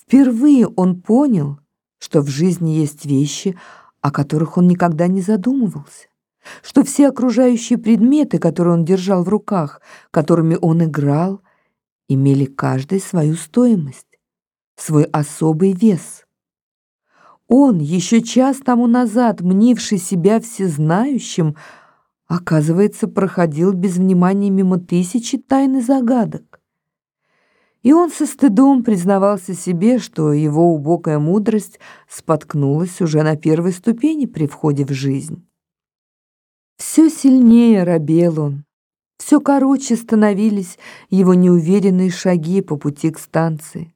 Впервые он понял, что в жизни есть вещи, о которых он никогда не задумывался, что все окружающие предметы, которые он держал в руках, которыми он играл, имели каждый свою стоимость, свой особый вес. Он, еще час тому назад мнивший себя всезнающим, оказывается, проходил без внимания мимо тысячи тайн загадок. И он со стыдом признавался себе, что его убогая мудрость споткнулась уже на первой ступени при входе в жизнь. Все сильнее робел он, все короче становились его неуверенные шаги по пути к станции.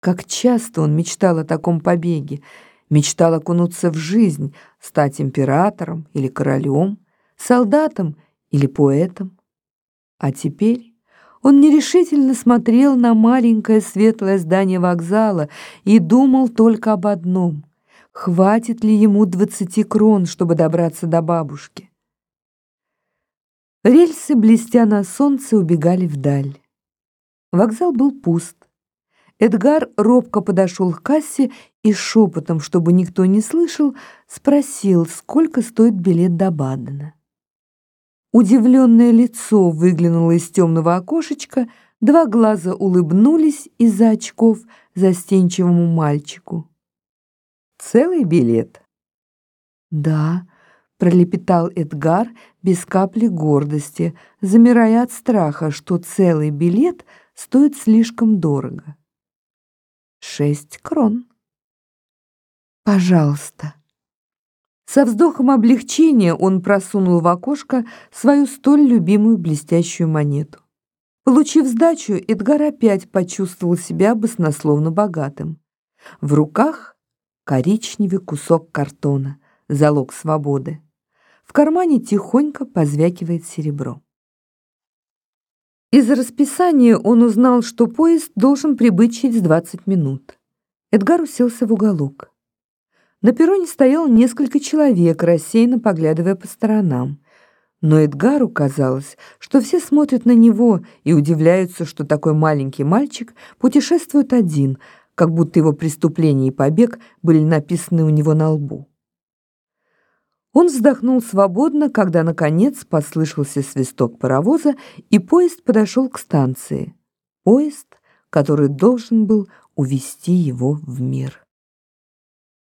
Как часто он мечтал о таком побеге, мечтал окунуться в жизнь, стать императором или королем, солдатом или поэтом. А теперь он нерешительно смотрел на маленькое светлое здание вокзала и думал только об одном — хватит ли ему двадцати крон, чтобы добраться до бабушки. Рельсы, блестя на солнце, убегали вдаль. Вокзал был пуст. Эдгар робко подошел к кассе и шепотом, чтобы никто не слышал, спросил, сколько стоит билет до Бадена. Удивленное лицо выглянуло из темного окошечка, два глаза улыбнулись из-за очков застенчивому мальчику. «Целый билет?» «Да», — пролепетал Эдгар без капли гордости, замирая от страха, что целый билет стоит слишком дорого. «Шесть крон». «Пожалуйста». Со вздохом облегчения он просунул в окошко свою столь любимую блестящую монету. Получив сдачу, Эдгар опять почувствовал себя баснословно богатым. В руках коричневый кусок картона, залог свободы. В кармане тихонько позвякивает серебро. Из расписания он узнал, что поезд должен прибыть через 20 минут. Эдгар уселся в уголок. На перроне стояло несколько человек, рассеянно поглядывая по сторонам. Но Эдгару казалось, что все смотрят на него и удивляются, что такой маленький мальчик путешествует один, как будто его преступление и побег были написаны у него на лбу. Он вздохнул свободно, когда, наконец, послышался свисток паровоза, и поезд подошел к станции. Поезд, который должен был увести его в мир.